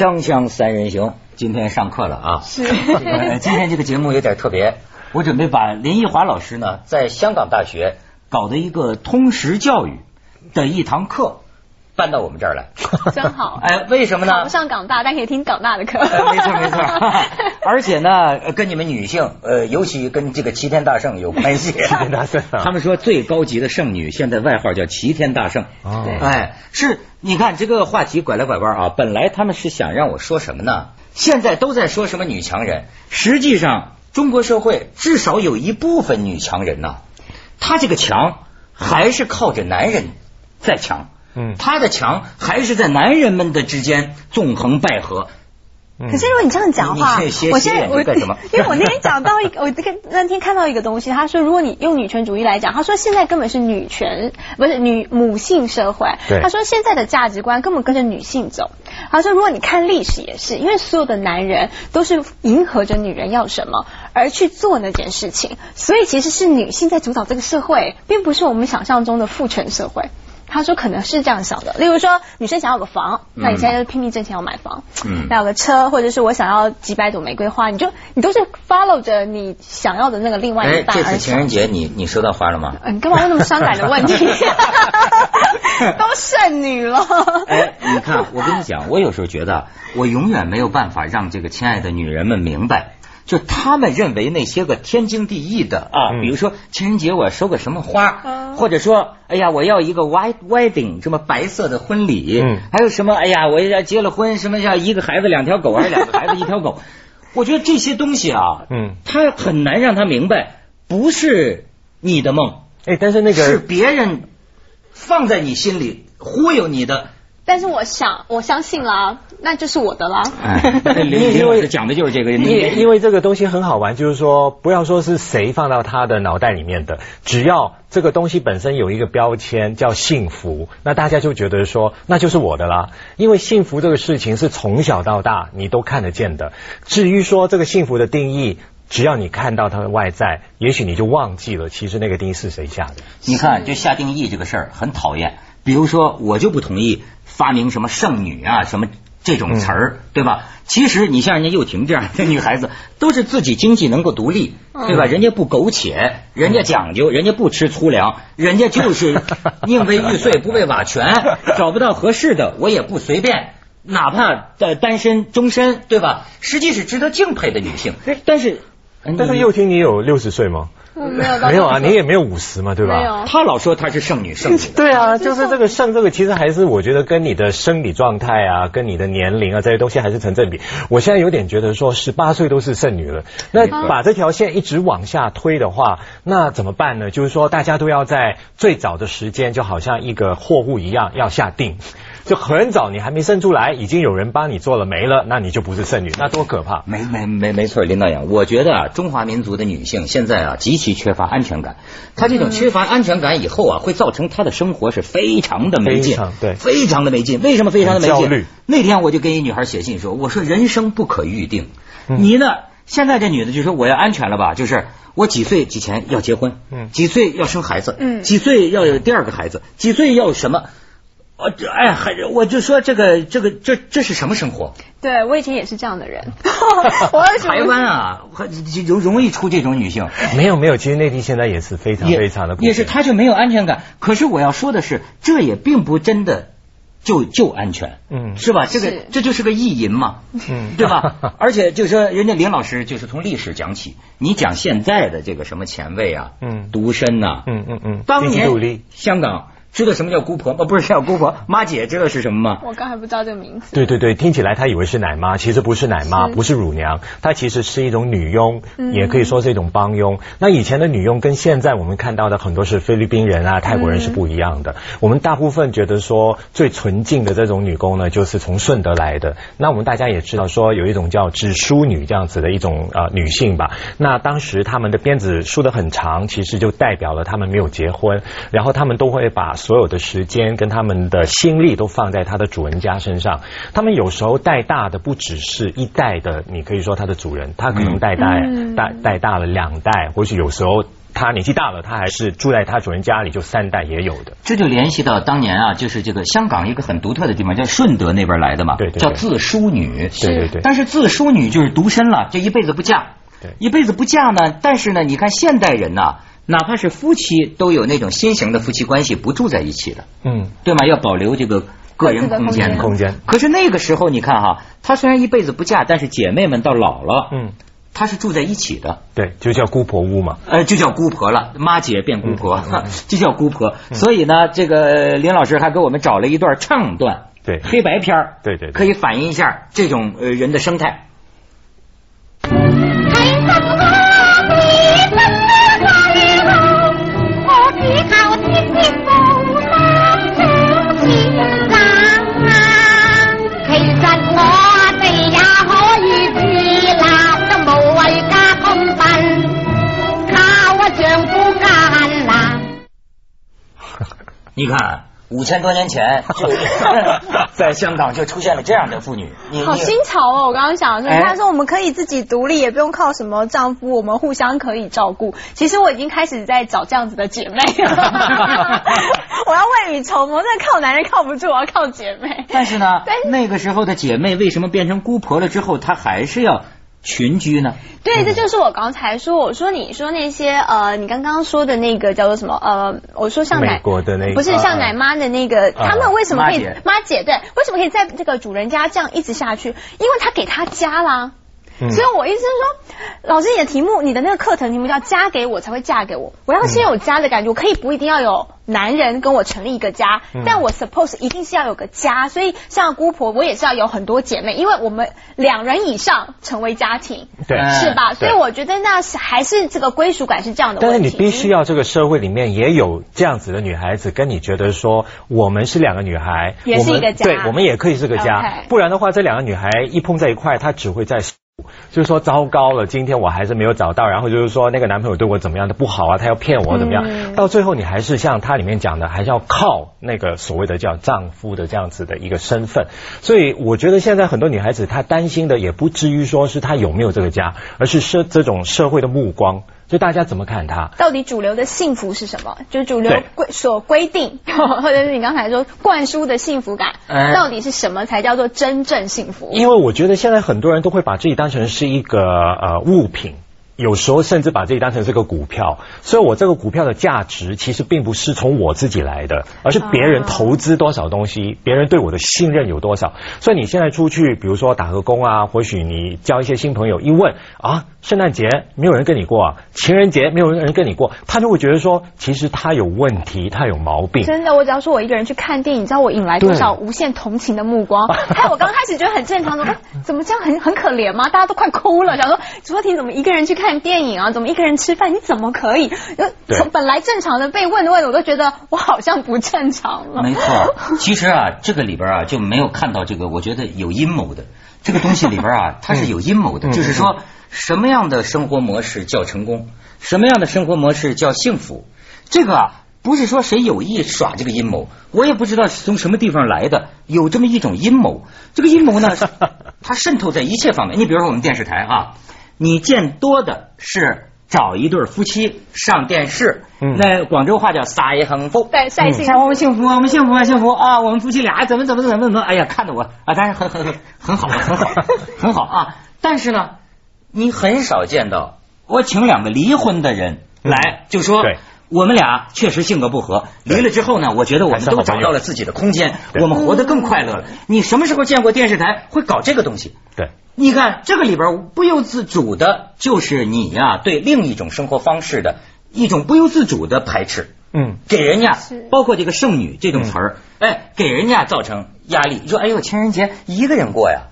锵锵三人行，今天上课了啊！是，今天这个节目有点特别，我准备把林奕华老师呢在香港大学搞的一个通识教育的一堂课搬到我们这儿来，真好。哎，为什么呢？考不上港大，但可以听港大的课。没错没错，而且呢，跟你们女性，呃，尤其跟这个齐天大圣有关系。齐天大圣，他们说最高级的圣女，现在外号叫齐天大圣。哦，哎，是。你看这个话题拐来拐弯啊，本来他们是想让我说什么呢？现在都在说什么女强人，实际上中国社会至少有一部分女强人呐，她这个强还是靠着男人在强，嗯，他的强还是在男人们的之间纵横捭阖。可是如果你这样讲话，我现在我 因为我那天讲到一个，我那那天看到一个东西，他说如果你用女权主义来讲，他说现在根本是女权不是女母性社会，他说现在的价值观根本跟着女性走。他说如果你看历史也是，因为所有的男人都是迎合着女人要什么而去做那件事情，所以其实是女性在主导这个社会，并不是我们想象中的父权社会。他说可能是这样想的，例如说女生想要个房，那你现在就拼命挣钱要买房，嗯，要个车，或者是我想要几百朵玫瑰花，你就你都是 follow 着你想要的那个另外一半。这次情人节你你收到花了吗？你干嘛问那么伤感的问题？都剩女了。哎，你看我跟你讲，我有时候觉得我永远没有办法让这个亲爱的女人们明白。就他们认为那些个天经地义的啊，比如说情人节我要收个什么花，或者说哎呀我要一个 white wedding 什么白色的婚礼，还有什么哎呀我要结了婚什么要一个孩子两条狗还是两个孩子一条狗，我觉得这些东西啊，嗯，他很难让他明白不是你的梦，哎，但是那个是别人放在你心里忽悠你的。但是我想，我相信啦，那就是我的了。因为讲的就是这个，因因为这个东西很好玩，就是说，不要说是谁放到他的脑袋里面的，只要这个东西本身有一个标签叫幸福，那大家就觉得说，那就是我的啦。因为幸福这个事情是从小到大你都看得见的。至于说这个幸福的定义，只要你看到它的外在，也许你就忘记了，其实那个定义是谁下的。你看，就下定义这个事儿很讨厌。比如说，我就不同意。发明什么剩女啊，什么这种词儿，对吧？其实你像人家幼婷这样的女孩子，都是自己经济能够独立，对吧？人家不苟且，人家讲究，人家不吃粗粮，人家就是宁为玉碎不为瓦全，找不到合适的我也不随便，哪怕的单身终身，对吧？实际是值得敬佩的女性。但是，但是幼婷，你有六十岁吗？没有，没有啊，你也没有五十嘛，对吧？没有。他老说他是剩女，剩女。对啊，就是这个剩这个，其实还是我觉得跟你的生理状态啊，跟你的年龄啊这些东西还是成正比。我现在有点觉得说，十八岁都是剩女了，那把这条线一直往下推的话，那怎么办呢？就是说，大家都要在最早的时间，就好像一个货物一样，要下定。就很早，你还没生出来，已经有人帮你做了没了，那你就不是剩女，那多可怕！没没没没错，林导演，我觉得啊，中华民族的女性现在啊极其缺乏安全感，她这种缺乏安全感以后啊，会造成她的生活是非常的没劲，对，非常的没劲。为什么非常的没劲？那天我就跟一女孩写信说，我说人生不可预定，你呢？现在这女的就说我要安全了吧，就是我几岁几前要结婚，嗯，几岁要生孩子，嗯，几岁要有第二个孩子，几岁要什么？我这哎，还我就说这个这个这这是什么生活？对我以前也是这样的人。台湾啊，容容易出这种女性。没有没有，其实内地现在也是非常非常的。也是，她就没有安全感。可是我要说的是，这也并不真的就就安全，嗯，是吧？这个这就是个意淫嘛，嗯，对吧？而且就是说，人家林老师就是从历史讲起，你讲现在的这个什么前卫啊，嗯，独身呐，嗯嗯嗯，当年香港。知道什么叫姑婆吗？不是叫姑婆，妈姐知道是什么吗？我刚才不知道这个名字。对对对，听起来他以为是奶妈，其实不是奶妈，不是乳娘，她其实是一种女佣，也可以说是一种帮佣。那以前的女佣跟现在我们看到的很多是菲律宾人啊、泰国人是不一样的。我们大部分觉得说最纯净的这种女工呢，就是从顺德来的。那我们大家也知道说有一种叫织淑女这样子的一种呃女性吧。那当时他们的辫子梳得很长，其实就代表了他们没有结婚，然后他们都会把。所有的时间跟他们的心力都放在他的主人家身上。他们有时候带大的不只是一代的，你可以说他的主人，他可能带大带带大了两代，或许有时候他年纪大了，他还是住在他主人家里，就三代也有的。这就联系到当年啊，就是这个香港一个很独特的地方，叫顺德那边来的嘛，对对，叫自淑女。对对对。但是自淑女就是独身了，就一辈子不嫁。对。一辈子不嫁呢，但是呢，你看现代人呐，哪怕是夫妻，都有那种新型的夫妻关系，不住在一起的。嗯。对吗？要保留这个个人空间。空间。可是那个时候，你看哈，她虽然一辈子不嫁，但是姐妹们到老了，嗯。她是住在一起的，对，就叫姑婆屋嘛，呃，就叫姑婆了，妈姐变姑婆，就叫姑婆。所以呢，这个林老师还给我们找了一段唱段，对，黑白片儿，对对，可以反映一下这种呃人的生态。你五千多年前就 在香港就出现了这样的妇女，好新潮哦！我刚刚想说，他说我们可以自己独立，也不用靠什么丈夫，我们互相可以照顾。其实我已经开始在找这样子的姐妹了，我要未雨绸缪。那靠男人靠不住，我要靠姐妹。但是呢，那个时候的姐妹为什么变成姑婆了之后，她还是要？群居呢？对，这就是我刚才说，我说你说那些呃，你刚刚说的那个叫做什么呃，我说像奶国的那不是像奶妈的那个，他们为什么可以妈姐对？为什么可以在这个主人家这样一直下去？因为他给他家啦。所以我意思是说，老师你的题目，你的那个课程题目叫“嫁给我才会嫁给我”，我要先有家的感觉，我可以不一定要有男人跟我成立一个家，但我 suppose 一定是要有个家。所以像姑婆，我也是要有很多姐妹，因为我们两人以上成为家庭，对，是吧？所以我觉得那是还是这个归属感是这样的。但是你必须要这个社会里面也有这样子的女孩子，跟你觉得说我们是两个女孩，也是一个家，对，我们也可以是个家。不然的话，这两个女孩一碰在一块，她只会在。就是说糟糕了，今天我还是没有找到，然后就是说那个男朋友对我怎么样的不好啊，他要骗我怎么样？到最后你还是像他里面讲的，还是要靠那个所谓的叫丈夫的这样子的一个身份。所以我觉得现在很多女孩子她担心的也不至于说是她有没有这个家，而是社这种社会的目光。就大家怎么看它？到底主流的幸福是什么？就是主流规所规定，或者是你刚才说灌输的幸福感，到底是什么才叫做真正幸福？因为我觉得现在很多人都会把自己当成是一个呃物品。有时候甚至把自己当成是个股票，所以我这个股票的价值其实并不是从我自己来的，而是别人投资多少东西，别人对我的信任有多少。所以你现在出去，比如说打个工啊，或许你交一些新朋友，一问啊，圣诞节没有人跟你过，啊，情人节没有人跟你过，他就会觉得说，其实他有问题，他有毛病。真的，我只要说我一个人去看电影，你知道我引来多少无限同情的目光？还 有我刚开始觉得很正常，说怎么这样很很可怜吗？大家都快哭了，想说朱若婷怎么一个人去看？电影啊，怎么一个人吃饭？你怎么可以？从本来正常的被问的问，我都觉得我好像不正常了。没错，其实啊，这个里边啊就没有看到这个，我觉得有阴谋的。这个东西里边啊，它是有阴谋的，就是说什么样的生活模式叫成功，什么样的生活模式叫幸福？这个啊，不是说谁有意耍这个阴谋，我也不知道是从什么地方来的，有这么一种阴谋。这个阴谋呢，它渗透在一切方面。你比如说我们电视台啊。你见多的是找一对夫妻上电视，嗯那广州话叫撒一横福，对，晒幸福，我们幸福，我们幸福啊，幸福啊，我们夫妻俩怎么怎么怎么怎么，哎呀，看得我啊，当然很很很很好，很好，很好啊。但是呢，你很少见到我请两个离婚的人来，就说我们俩确实性格不合，离了之后呢，我觉得我们都找到了自己的空间，我们活得更快乐了。你什么时候见过电视台会搞这个东西？对。你看这个里边不由自主的，就是你呀对另一种生活方式的一种不由自主的排斥，嗯，给人家包括这个剩女这种词儿，哎，给人家造成压力。说哎呦，情人节一个人过呀，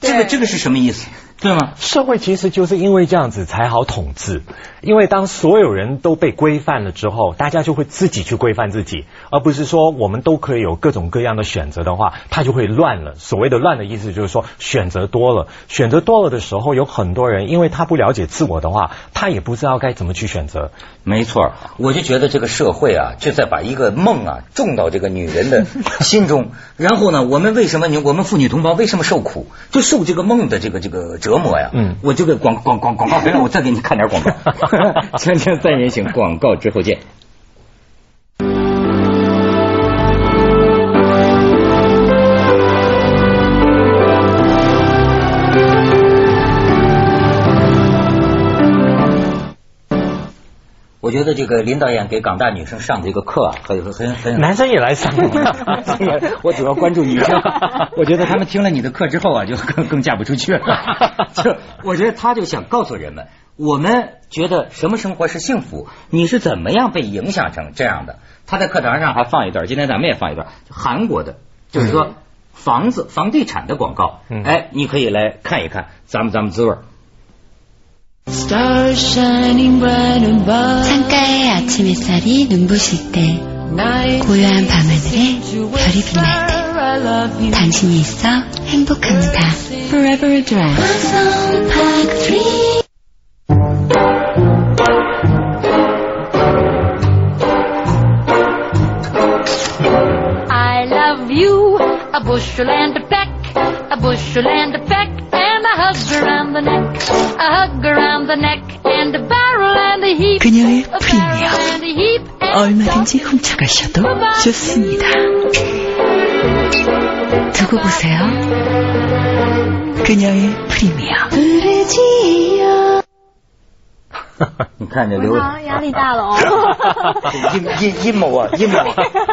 这个这个是什么意思？对吗？社会其实就是因为这样子才好统治，因为当所有人都被规范了之后，大家就会自己去规范自己，而不是说我们都可以有各种各样的选择的话，他就会乱了。所谓的乱的意思就是说选择多了，选择多了的时候，有很多人因为他不了解自我的话，他也不知道该怎么去选择。没错，我就觉得这个社会啊，就在把一个梦啊种到这个女人的心中，然后呢，我们为什么你我们妇女同胞为什么受苦，就受这个梦的这个这个折。磨呀。嗯，我这个广广广广告别让，我再给你看点广告。锵锵三人行，广告之后见。我觉得这个林导演给港大女生上的一个课啊很很很，男生也来上，我主要关注女生。我觉得他们听了你的课之后啊，就更更嫁不出去了。就我觉得他就想告诉人们，我们觉得什么生活是幸福？你是怎么样被影响成这样的？他在课堂上还放一段，今天咱们也放一段，韩国的，就是说房子房地产的广告。哎，你可以来看一看，咱们咱们滋味。 창가의 아침 햇살이 눈부실 때 고요한 밤하늘에 별이 빛날 때 당신이 있어 행복합니다. Forever Dry bushel and a peck, a bushel and a peck, and a hug around the neck, a hug around the neck, and a barrel and a heap, 그녀의 프리미엄. 얼마든지 훔쳐가셔도 좋습니다. 두고 보세요. 그녀의 프리미엄. 你看这刘压力大了哦。阴阴阴谋啊，阴谋！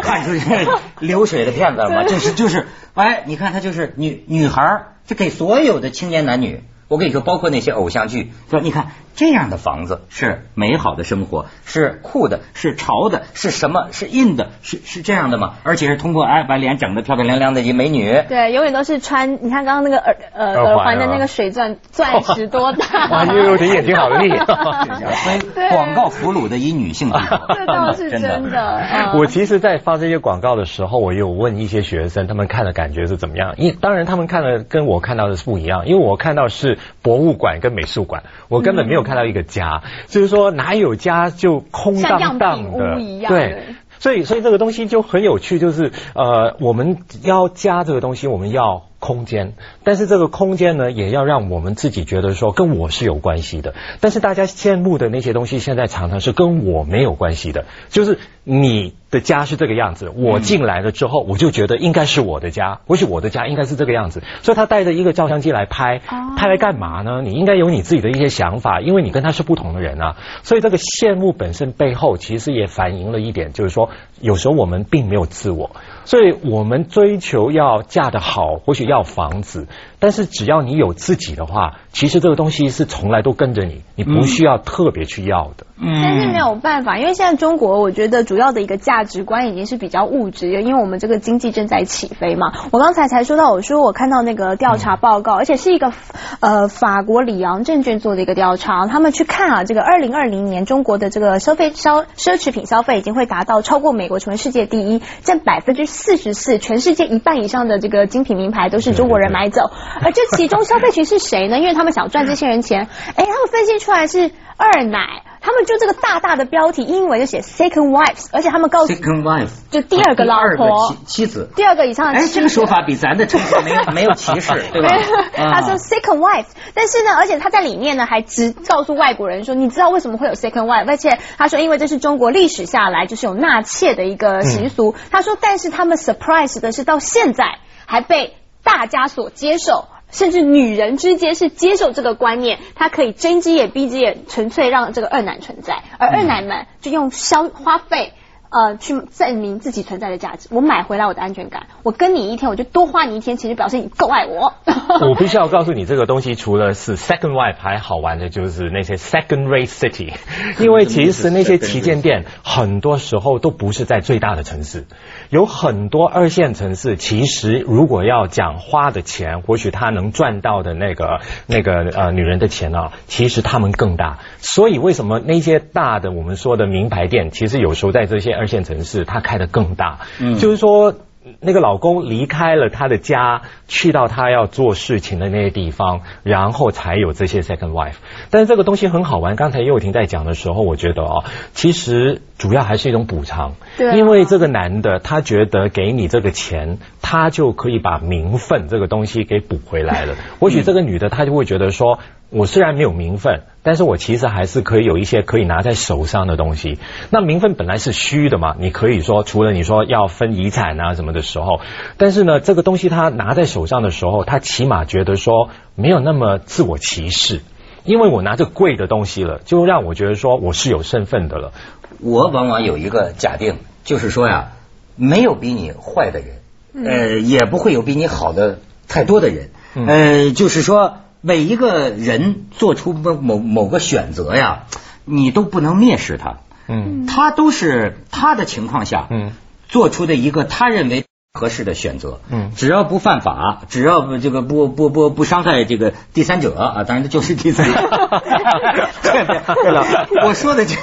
看出这流水的骗子了吗？这是就是，哎，你看他就是女女孩，就给所有的青年男女。我跟你说，包括那些偶像剧，说你看这样的房子是美好的生活，是酷的，是潮的，是什么？是硬的，是是这样的吗？而且是通过哎把脸整得漂漂亮亮的一美女。对，永远都是穿。你看刚刚那个耳呃耳环的那个水钻，钻 石多大？哇，悠悠的眼睛好利。所以广告俘虏的一女性居多，这倒是真的。我其实，在发这些广告的时候，我有问一些学生，他们看的感觉是怎么样？因当然他们看的跟我看到的是不一样，因为我看到是。博物馆跟美术馆，我根本没有看到一个家，就是说哪有家就空荡荡的，对，所以所以这个东西就很有趣，就是呃，我们要家这个东西，我们要空间，但是这个空间呢，也要让我们自己觉得说跟我是有关系的。但是大家羡慕的那些东西，现在常常是跟我没有关系的，就是你。的家是这个样子，我进来了之后，我就觉得应该是我的家，或许我的家应该是这个样子，所以他带着一个照相机来拍，拍来干嘛呢？你应该有你自己的一些想法，因为你跟他是不同的人啊，所以这个羡慕本身背后其实也反映了一点，就是说有时候我们并没有自我，所以我们追求要嫁得好，或许要房子，但是只要你有自己的话，其实这个东西是从来都跟着你，你不需要特别去要的。嗯，但是没有办法，因为现在中国，我觉得主要的一个价值观已经是比较物质的，因为我们这个经济正在起飞嘛。我刚才才说到，我说我看到那个调查报告，而且是一个呃法国里昂证券做的一个调查，他们去看啊，这个二零二零年中国的这个消费消奢侈品消费已经会达到超过美国成为世界第一，占百分之四十四，全世界一半以上的这个精品名牌都是中国人买走，而这其中消费群是谁呢？因为他们想赚这些人钱，哎，他们分析出来是二奶。他们就这个大大的标题，英文就写 second wives，而且他们告诉 second wife 就第二个老婆妻子，第二个以上的。哎，这个说法比咱的称呼没有没有歧视，对吧？他说 second wife，但是呢，而且他在里面呢还直告诉外国人说，你知道为什么会有 second wife？而且他说，因为这是中国历史下来就是有纳妾的一个习俗。他说，但是他们 surprise 的是到现在还被大家所接受。甚至女人之间是接受这个观念，她可以睁只眼闭只眼，纯粹让这个二奶存在，而二奶们就用消花费呃去证明自己存在的价值。我买回来我的安全感，我跟你一天，我就多花你一天，其实表示你够爱我。我必须要告诉你，这个东西除了是 second wife 还好玩的，就是那些 second rate city，因为其实那些旗舰店很多时候都不是在最大的城市。有很多二线城市，其实如果要讲花的钱，或许他能赚到的那个那个呃女人的钱啊，其实他们更大。所以为什么那些大的我们说的名牌店，其实有时候在这些二线城市，他开的更大？嗯，就是说。那个老公离开了他的家，去到他要做事情的那些地方，然后才有这些 second wife。但是这个东西很好玩。刚才幼婷在讲的时候，我觉得哦，其实主要还是一种补偿。对。因为这个男的他觉得给你这个钱，他就可以把名分这个东西给补回来了。或许这个女的她就会觉得说。我虽然没有名分，但是我其实还是可以有一些可以拿在手上的东西。那名分本来是虚的嘛，你可以说除了你说要分遗产啊什么的时候，但是呢，这个东西他拿在手上的时候，他起码觉得说没有那么自我歧视，因为我拿着贵的东西了，就让我觉得说我是有身份的了。我往往有一个假定，就是说呀，没有比你坏的人，呃，也不会有比你好的太多的人，呃，就是说。每一个人做出某某某个选择呀，你都不能蔑视他。嗯，他都是他的情况下，嗯，做出的一个他认为合适的选择。嗯，只要不犯法，只要不这个不不不不伤害这个第三者啊，当然就是第三者。对了，我说的这，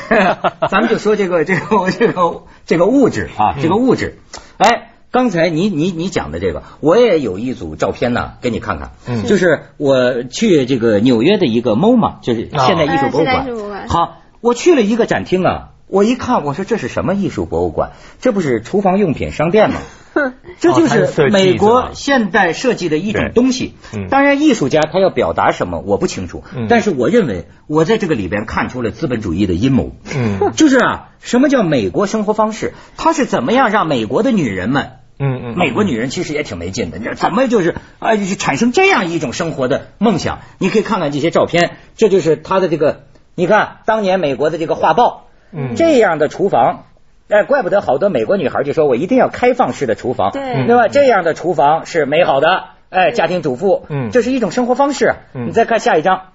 咱们就说这个这个这个这个物质啊，这个物质，哎。刚才你你你讲的这个，我也有一组照片呢，给你看看。嗯，就是我去这个纽约的一个 MoMA，就是现代艺术博物馆。好，我去了一个展厅啊，我一看，我说这是什么艺术博物馆？这不是厨房用品商店吗？这就是美国现代设计的一种东西。当然，艺术家他要表达什么，我不清楚。但是我认为，我在这个里边看出了资本主义的阴谋。嗯，就是啊，什么叫美国生活方式？它是怎么样让美国的女人们？嗯嗯，美国女人其实也挺没劲的，你怎么就是啊，就产生这样一种生活的梦想？你可以看看这些照片，这就是她的这个，你看当年美国的这个画报，嗯，这样的厨房，哎，怪不得好多美国女孩就说我一定要开放式的厨房，对，对吧？这样的厨房是美好的，哎，家庭主妇，嗯，这是一种生活方式。你再看下一张，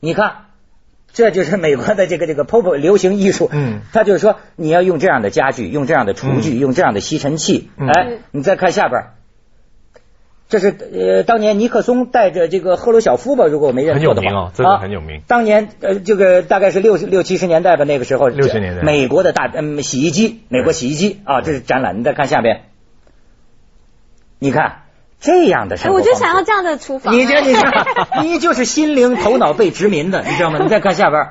你看。这就是美国的这个这个 pop 流行艺术，嗯，他就是说你要用这样的家具，用这样的厨具，用这样的吸尘器，哎，你再看下边，这是呃当年尼克松带着这个赫鲁晓夫吧，如果我没认错的话，很有名哦，这个很有名。当年呃这个大概是六六七十年代吧，那个时候六十年代，美国的大嗯洗衣机，美国洗衣机啊，这是展览，你再看下边，你看。这样的生活，我就想要这样的厨房。你这，你看，你就是心灵头脑被殖民的，你知道吗？你再看下边，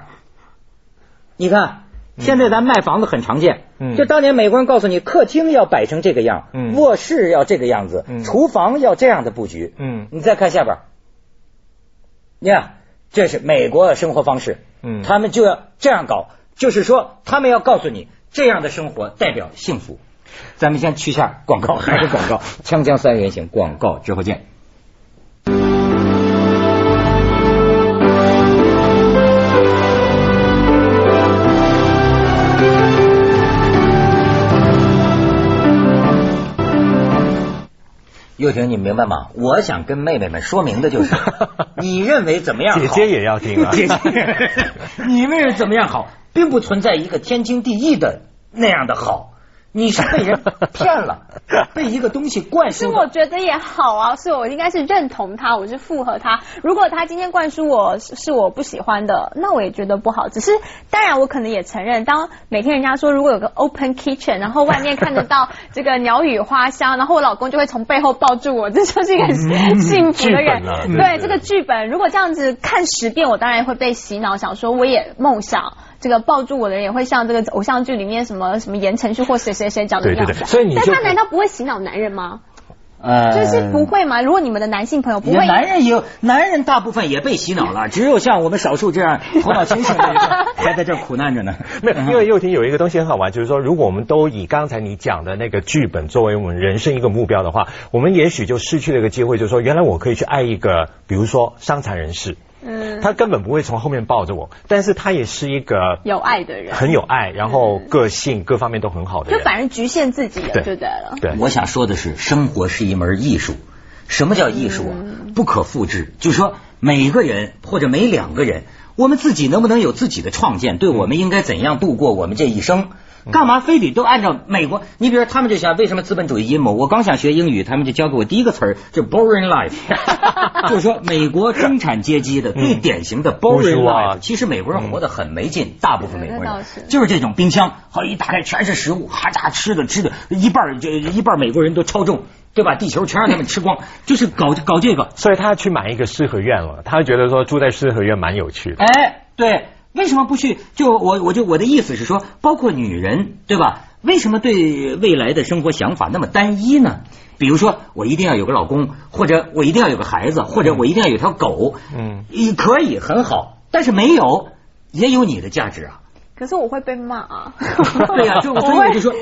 你看，现在咱卖房子很常见，就当年美国人告诉你，客厅要摆成这个样，卧室要这个样子，厨房要这样的布局。嗯，你再看下边，你看，这是美国生活方式，嗯，他们就要这样搞，就是说，他们要告诉你，这样的生活代表幸福。咱们先去下广告，还是广告？锵锵三人行，广告之后见。又婷，你明白吗？我想跟妹妹们说明的就是，你认为怎么样？姐姐也要听啊！姐姐，你认为怎么样好，并不存在一个天经地义的那样的好。你是被人骗了，被一个东西灌输。是我觉得也好啊，是我应该是认同他，我是附和他。如果他今天灌输我是我不喜欢的，那我也觉得不好。只是当然，我可能也承认，当每天人家说如果有个 open kitchen，然后外面看得到 这个鸟语花香，然后我老公就会从背后抱住我，这就是一个幸福的人。对这个剧本，如果这样子看十遍，我当然会被洗脑，想说我也梦想。这个抱住我的人也会像这个偶像剧里面什么什么言承旭或谁谁谁讲的样子，所以你但他难道不会洗脑男人吗？呃，就是不会吗？如果你们的男性朋友不会，男人有男人大部分也被洗脑了，只有像我们少数这样头脑清醒的人 还在这苦难着呢。没有，因为幼婷有一个东西很好玩，就是说，如果我们都以刚才你讲的那个剧本作为我们人生一个目标的话，我们也许就失去了一个机会，就是说，原来我可以去爱一个，比如说伤残人士。嗯，他根本不会从后面抱着我，但是他也是一个有爱的人，很有爱，然后个性各方面都很好的人，就反正局限自己了，对了。对，我想说的是，生活是一门艺术。什么叫艺术啊？不可复制。就是说，每个人或者每两个人，我们自己能不能有自己的创建？对我们应该怎样度过我们这一生？干嘛非得都按照美国？你比如说，他们就想为什么资本主义阴谋？我刚想学英语，他们就教给我第一个词儿，就 boring life，就是说美国中产阶级的最典型的 boring life。其实美国人活得很没劲，大部分美国人就是这种冰箱，好一打开全是食物，哈家吃的吃的，一半就一半美国人都超重，对吧？地球全让他们吃光，就是搞搞这个。所以他去买一个四合院了，他觉得说住在四合院蛮有趣的。哎，对。为什么不去？就我我就我的意思是说，包括女人对吧？为什么对未来的生活想法那么单一呢？比如说，我一定要有个老公，或者我一定要有个孩子，或者我一定要有条狗，嗯，也可以很好，但是没有也有你的价值啊。可是我会被骂啊！对呀，就所以我就说，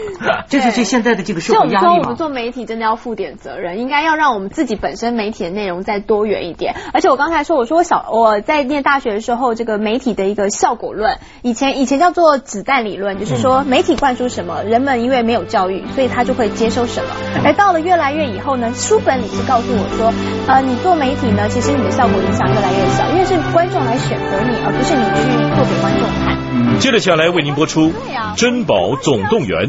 这是这现在的这个社会压力嘛。我们做媒体真的要负点责任，应该要让我们自己本身媒体的内容再多元一点。而且我刚才说，我说我小我在念大学的时候，这个媒体的一个效果论，以前以前叫做子弹理论，就是说媒体灌输什么，人们因为没有教育，所以他就会接收什么。而到了越来越以后呢，书本里是告诉我说，呃，你做媒体呢，其实你的效果影响越来越小，因为是观众来选择你，而不是你去做给观众看。接着下来为您播出《珍宝总动员》。